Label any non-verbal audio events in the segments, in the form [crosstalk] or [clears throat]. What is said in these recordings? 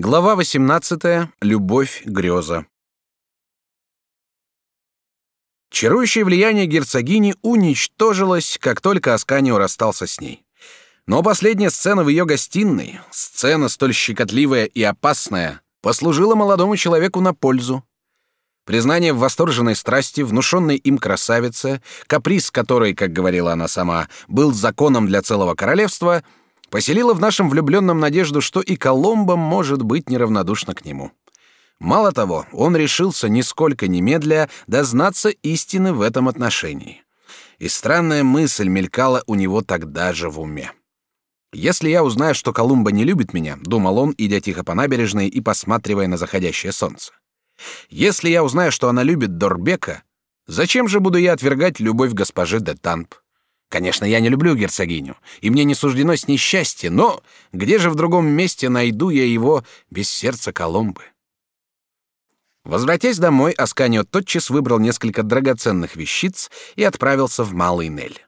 Глава 18. Любовь, греза. Чарующее влияние герцогини уничтожилось, как только Асканио расстался с ней. Но последняя сцена в ее гостиной, сцена столь щекотливая и опасная, послужила молодому человеку на пользу. Признание в восторженной страсти, внушенной им красавице, каприз которой, как говорила она сама, был законом для целого королевства — поселила в нашем влюбленном надежду, что и Коломбо может быть неравнодушна к нему. Мало того, он решился нисколько немедля дознаться истины в этом отношении. И странная мысль мелькала у него тогда же в уме. Если я узнаю, что Колумба не любит меня, думал он, идя тихо по набережной и посматривая на заходящее солнце. Если я узнаю, что она любит Дорбека, зачем же буду я отвергать любовь госпожи де Тамп? Конечно, я не люблю герцогиню, и мне не суждено с ней счастье, но где же в другом месте найду я его без сердца Коломбы? Возвратясь домой, Асканио тотчас выбрал несколько драгоценных вещиц и отправился в Малый Нель.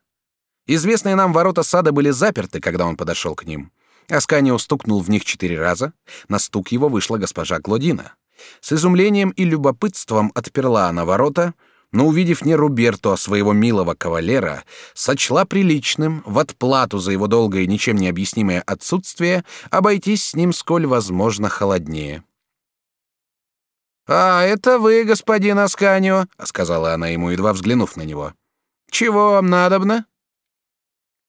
Известные нам ворота сада были заперты, когда он подошел к ним. Асканио стукнул в них четыре раза. На стук его вышла госпожа Клодина. С изумлением и любопытством отперла она ворота — но увидев не Руберту, а своего милого кавалера, сочла приличным в отплату за его долгое и ничем не объяснимое отсутствие обойтись с ним сколь возможно холоднее. «А, это вы, господин Асканио», — сказала она ему, едва взглянув на него. «Чего вам надобно?»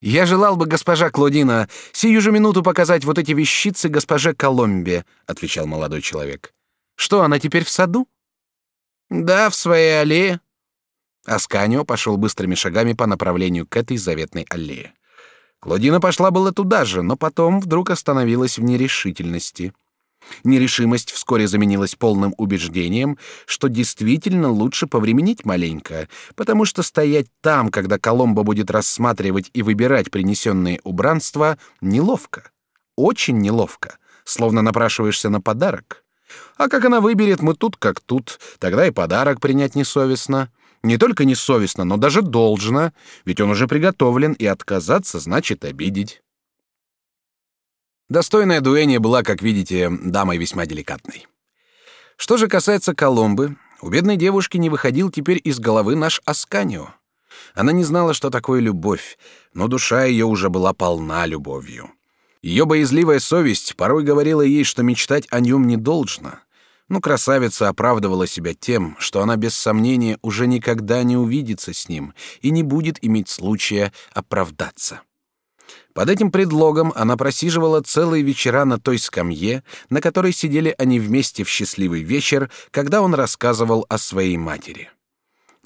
«Я желал бы, госпожа Клодина, сию же минуту показать вот эти вещицы госпоже Коломбе», — отвечал молодой человек. «Что, она теперь в саду?» «Да, в своей аллее». Асканио пошел быстрыми шагами по направлению к этой заветной аллее. Клодина пошла было туда же, но потом вдруг остановилась в нерешительности. Нерешимость вскоре заменилась полным убеждением, что действительно лучше повременить маленько, потому что стоять там, когда Коломбо будет рассматривать и выбирать принесенные убранства, неловко. Очень неловко, словно напрашиваешься на подарок. А как она выберет, мы тут как тут, тогда и подарок принять несовестно. Не только несовестно, но даже должно, ведь он уже приготовлен, и отказаться значит обидеть. Достойная дуэния была, как видите, дамой весьма деликатной. Что же касается Коломбы, у бедной девушки не выходил теперь из головы наш Асканио. Она не знала, что такое любовь, но душа ее уже была полна любовью. Ее боязливая совесть порой говорила ей, что мечтать о нем не должно, но красавица оправдывала себя тем, что она без сомнения уже никогда не увидится с ним и не будет иметь случая оправдаться. Под этим предлогом она просиживала целые вечера на той скамье, на которой сидели они вместе в счастливый вечер, когда он рассказывал о своей матери.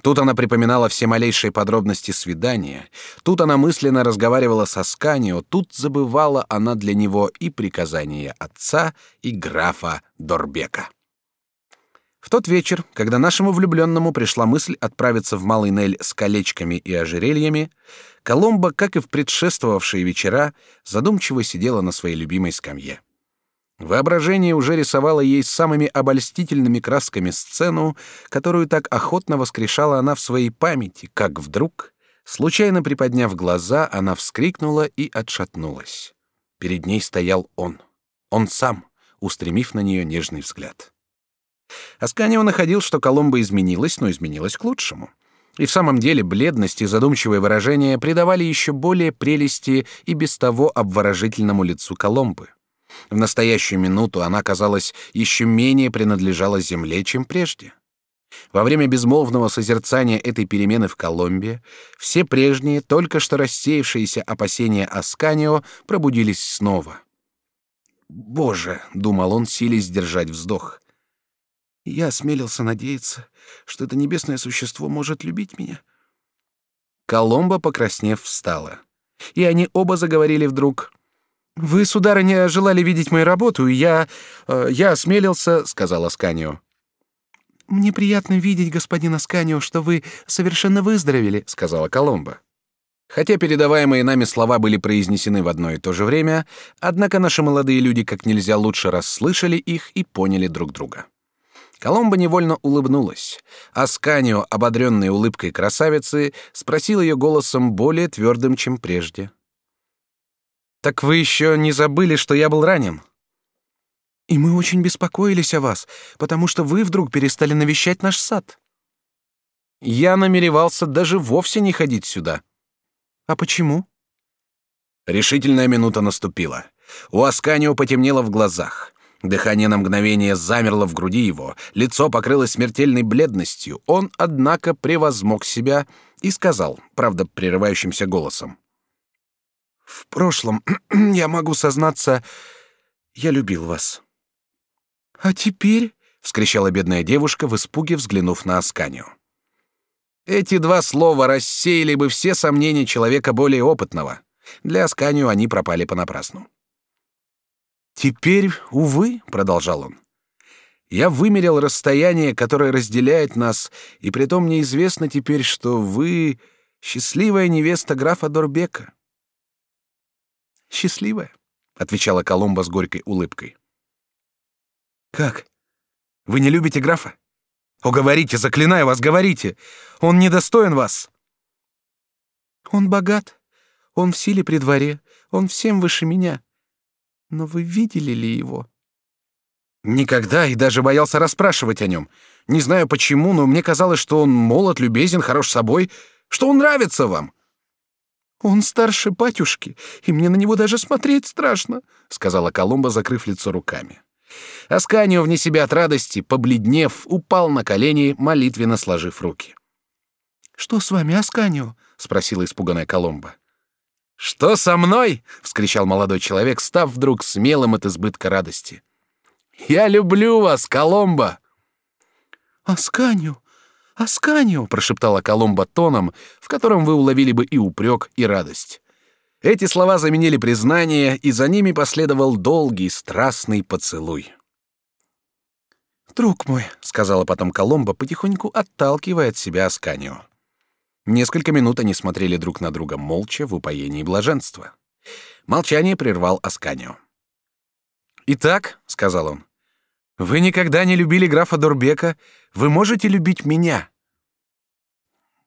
Тут она припоминала все малейшие подробности свидания, тут она мысленно разговаривала со Сканио, тут забывала она для него и приказания отца, и графа Дорбека. В тот вечер, когда нашему влюбленному пришла мысль отправиться в Малый Нель с колечками и ожерельями, Коломба, как и в предшествовавшие вечера, задумчиво сидела на своей любимой скамье. Воображение уже рисовало ей самыми обольстительными красками сцену, которую так охотно воскрешала она в своей памяти, как вдруг, случайно приподняв глаза, она вскрикнула и отшатнулась. Перед ней стоял он, он сам, устремив на нее нежный взгляд. Асканио находил, что Коломба изменилась, но изменилась к лучшему. И в самом деле бледность и задумчивое выражение придавали еще более прелести и без того обворожительному лицу Коломбы. В настоящую минуту она, казалось, еще менее принадлежала земле, чем прежде. Во время безмолвного созерцания этой перемены в Коломбе все прежние, только что рассеявшиеся опасения Асканио пробудились снова. «Боже!» — думал он, силясь сдержать вздох. Я осмелился надеяться, что это небесное существо может любить меня. Коломба, покраснев, встала. И они оба заговорили вдруг. «Вы, сударыня, желали видеть мою работу, и я... Э, я осмелился...» — сказала Сканио. «Мне приятно видеть, господин Асканио, что вы совершенно выздоровели», — сказала Коломба. Хотя передаваемые нами слова были произнесены в одно и то же время, однако наши молодые люди как нельзя лучше расслышали их и поняли друг друга. Коломба невольно улыбнулась. Асканио, ободренный улыбкой красавицы, спросил ее голосом более твердым, чем прежде. «Так вы еще не забыли, что я был ранен?» И мы очень беспокоились о вас, потому что вы вдруг перестали навещать наш сад. Я намеревался даже вовсе не ходить сюда. А почему? Решительная минута наступила. У Асканио потемнело в глазах. Дыхание на мгновение замерло в груди его, лицо покрылось смертельной бледностью. Он, однако, превозмог себя и сказал, правда, прерывающимся голосом. «В прошлом, [clears throat] я могу сознаться, я любил вас». «А теперь?» — вскричала бедная девушка, в испуге взглянув на Асканию. Эти два слова рассеяли бы все сомнения человека более опытного. Для Асканию они пропали понапрасну. «Теперь, увы», — продолжал он, — «я вымерил расстояние, которое разделяет нас, и притом мне известно теперь, что вы счастливая невеста графа Дорбека». «Счастливая?» — отвечала Коломба с горькой улыбкой. «Как? Вы не любите графа? О, говорите, заклинаю вас, говорите! Он недостоин вас!» «Он богат, он в силе при дворе, он всем выше меня. Но вы видели ли его? Никогда и даже боялся расспрашивать о нем. Не знаю почему, но мне казалось, что он молод, любезен, хорош собой, что он нравится вам. Он старше батюшки, и мне на него даже смотреть страшно, сказала Колумба, закрыв лицо руками. Асканио вне себя от радости, побледнев, упал на колени, молитвенно сложив руки. Что с вами, Асканио? спросила испуганная Коломба. «Что со мной?» — вскричал молодой человек, став вдруг смелым от избытка радости. «Я люблю вас, Коломба!» «Асканию! Асканию!» — прошептала Коломба тоном, в котором вы уловили бы и упрек, и радость. Эти слова заменили признание, и за ними последовал долгий, страстный поцелуй. «Друг мой», — сказала потом Коломба, потихоньку отталкивая от себя Асканию. Несколько минут они смотрели друг на друга молча в упоении блаженства. Молчание прервал Асканио. «Итак», — сказал он, — «вы никогда не любили графа Дорбека, вы можете любить меня».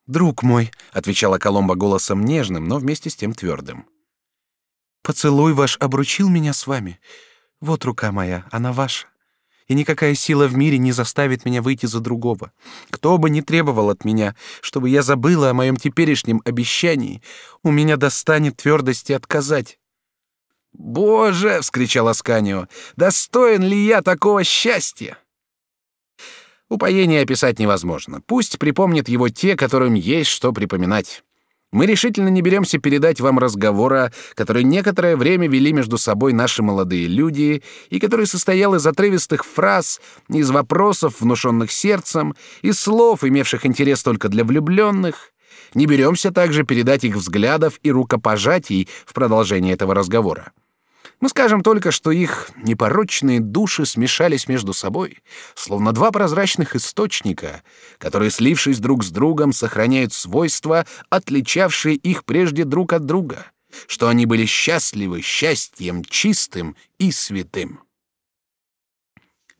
«Друг мой», — отвечала Коломба голосом нежным, но вместе с тем твердым. «Поцелуй ваш обручил меня с вами. Вот рука моя, она ваша и никакая сила в мире не заставит меня выйти за другого. Кто бы ни требовал от меня, чтобы я забыла о моем теперешнем обещании, у меня достанет твердости отказать. «Боже!» — вскричал Асканио. «Достоин ли я такого счастья?» Упоение описать невозможно. Пусть припомнят его те, которым есть что припоминать. Мы решительно не беремся передать вам разговора, который некоторое время вели между собой наши молодые люди и который состоял из отрывистых фраз, из вопросов, внушенных сердцем, из слов, имевших интерес только для влюбленных. Не беремся также передать их взглядов и рукопожатий в продолжение этого разговора. Мы скажем только, что их непорочные души смешались между собой, словно два прозрачных источника, которые, слившись друг с другом, сохраняют свойства, отличавшие их прежде друг от друга, что они были счастливы счастьем чистым и святым.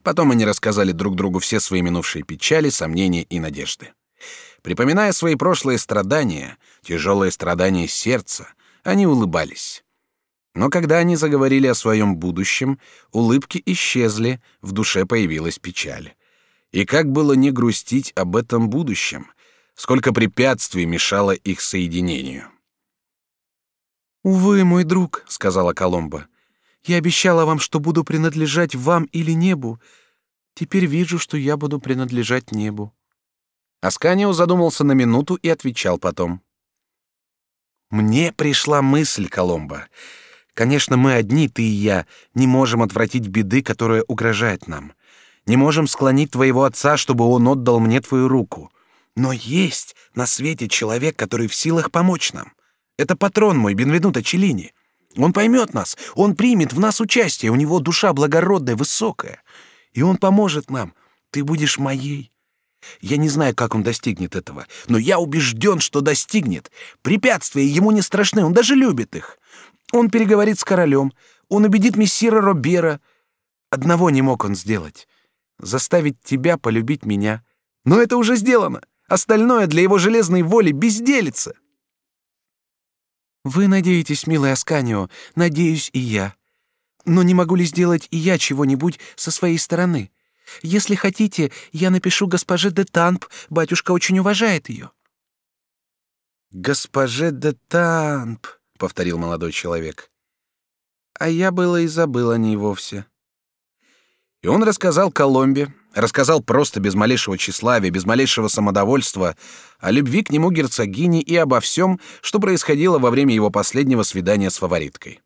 Потом они рассказали друг другу все свои минувшие печали, сомнения и надежды. Припоминая свои прошлые страдания, тяжелые страдания сердца, они улыбались. Но когда они заговорили о своем будущем, улыбки исчезли, в душе появилась печаль. И как было не грустить об этом будущем? Сколько препятствий мешало их соединению? «Увы, мой друг», — сказала Коломба, — «я обещала вам, что буду принадлежать вам или небу. Теперь вижу, что я буду принадлежать небу». Асканио задумался на минуту и отвечал потом. «Мне пришла мысль, Коломба. Конечно, мы одни, ты и я, не можем отвратить беды, которая угрожает нам. Не можем склонить твоего отца, чтобы он отдал мне твою руку. Но есть на свете человек, который в силах помочь нам. Это патрон мой, Бенвенуто Челлини. Он поймет нас, он примет в нас участие, у него душа благородная, высокая. И он поможет нам. Ты будешь моей. Я не знаю, как он достигнет этого, но я убежден, что достигнет. Препятствия ему не страшны, он даже любит их. Он переговорит с королем, он убедит мессира Робера. Одного не мог он сделать — заставить тебя полюбить меня. Но это уже сделано. Остальное для его железной воли безделится. Вы надеетесь, милый Асканио, надеюсь и я. Но не могу ли сделать и я чего-нибудь со своей стороны? Если хотите, я напишу госпоже де Тамп, батюшка очень уважает ее». «Госпоже де Тамп», — повторил молодой человек. «А я было и забыл о ней вовсе». И он рассказал Коломбе, рассказал просто без малейшего тщеславия, без малейшего самодовольства о любви к нему герцогини и обо всем, что происходило во время его последнего свидания с фавориткой.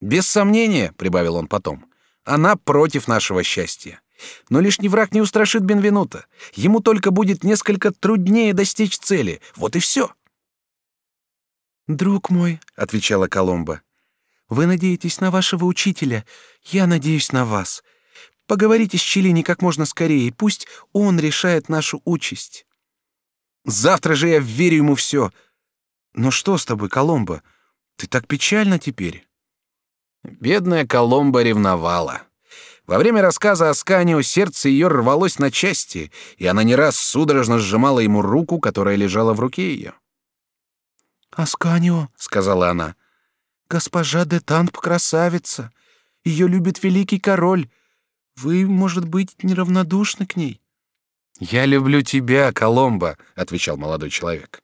«Без сомнения», — прибавил он потом, — «она против нашего счастья. Но лишний враг не устрашит Бенвенута. Ему только будет несколько труднее достичь цели. Вот и все». «Друг мой», — отвечала Коломба, — «вы надеетесь на вашего учителя, я надеюсь на вас. Поговорите с Челини как можно скорее, пусть он решает нашу участь. Завтра же я верю ему все. Но что с тобой, Коломба? Ты так печально теперь. Бедная Коломба ревновала. Во время рассказа о Сканио сердце ее рвалось на части, и она не раз судорожно сжимала ему руку, которая лежала в руке ее. «Асканио», — сказала она, — «госпожа де Танп красавица. Ее любит великий король. Вы, может быть, неравнодушны к ней? Я люблю тебя, Коломба, отвечал молодой человек.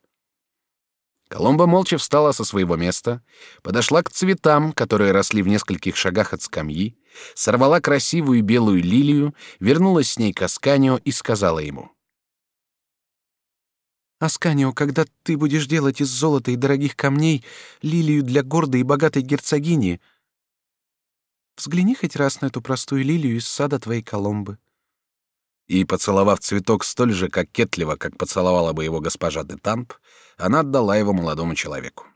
Коломба молча встала со своего места, подошла к цветам, которые росли в нескольких шагах от скамьи, сорвала красивую белую лилию, вернулась с ней к Асканио и сказала ему: Асканио, когда ты будешь делать из золота и дорогих камней лилию для гордой и богатой герцогини, Взгляни хоть раз на эту простую лилию из сада твоей Коломбы. И, поцеловав цветок столь же кокетливо, как поцеловала бы его госпожа де Тамп, она отдала его молодому человеку.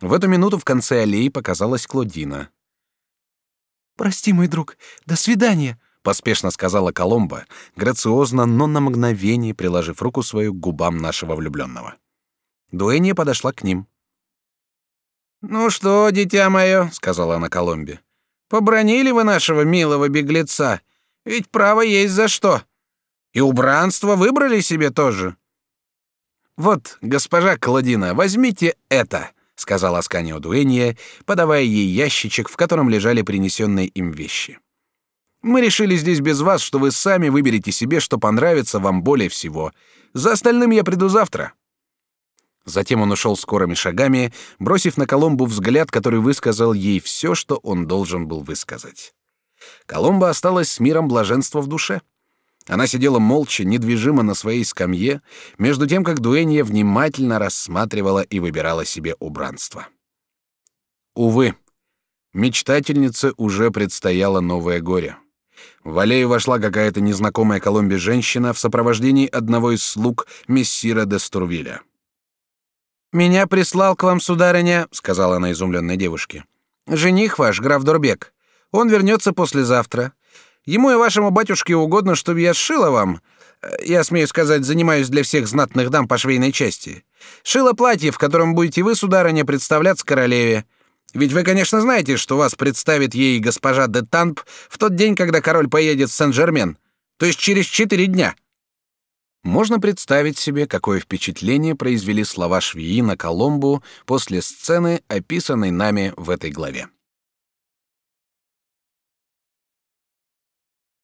В эту минуту в конце аллеи показалась Клодина. «Прости, мой друг, до свидания», — поспешно сказала Коломба, грациозно, но на мгновение приложив руку свою к губам нашего влюбленного. Дуэнья подошла к ним. «Ну что, дитя мое», — сказала она Коломбе, Побронили вы нашего милого беглеца, ведь право есть за что. И убранство выбрали себе тоже. Вот, госпожа Кладина, возьмите это, сказала Асканио Дуэнье, подавая ей ящичек, в котором лежали принесенные им вещи. Мы решили здесь без вас, что вы сами выберете себе, что понравится вам более всего. За остальным я приду завтра. Затем он ушел скорыми шагами, бросив на Коломбу взгляд, который высказал ей все, что он должен был высказать. Коломба осталась с миром блаженства в душе. Она сидела молча, недвижимо на своей скамье, между тем как Дуэнья внимательно рассматривала и выбирала себе убранство. Увы, мечтательнице уже предстояло новое горе. В аллею вошла какая-то незнакомая Коломбе женщина в сопровождении одного из слуг мессира де Стурвиля. «Меня прислал к вам, сударыня», — сказала она изумленной девушке. «Жених ваш, граф Дорбек. Он вернется послезавтра. Ему и вашему батюшке угодно, чтобы я сшила вам. Э, я смею сказать, занимаюсь для всех знатных дам по швейной части. Шила платье, в котором будете вы, сударыня, представляться королеве. Ведь вы, конечно, знаете, что вас представит ей госпожа де Тамп в тот день, когда король поедет в Сен-Жермен, то есть через четыре дня». Можно представить себе, какое впечатление произвели слова швеи на Коломбу после сцены, описанной нами в этой главе.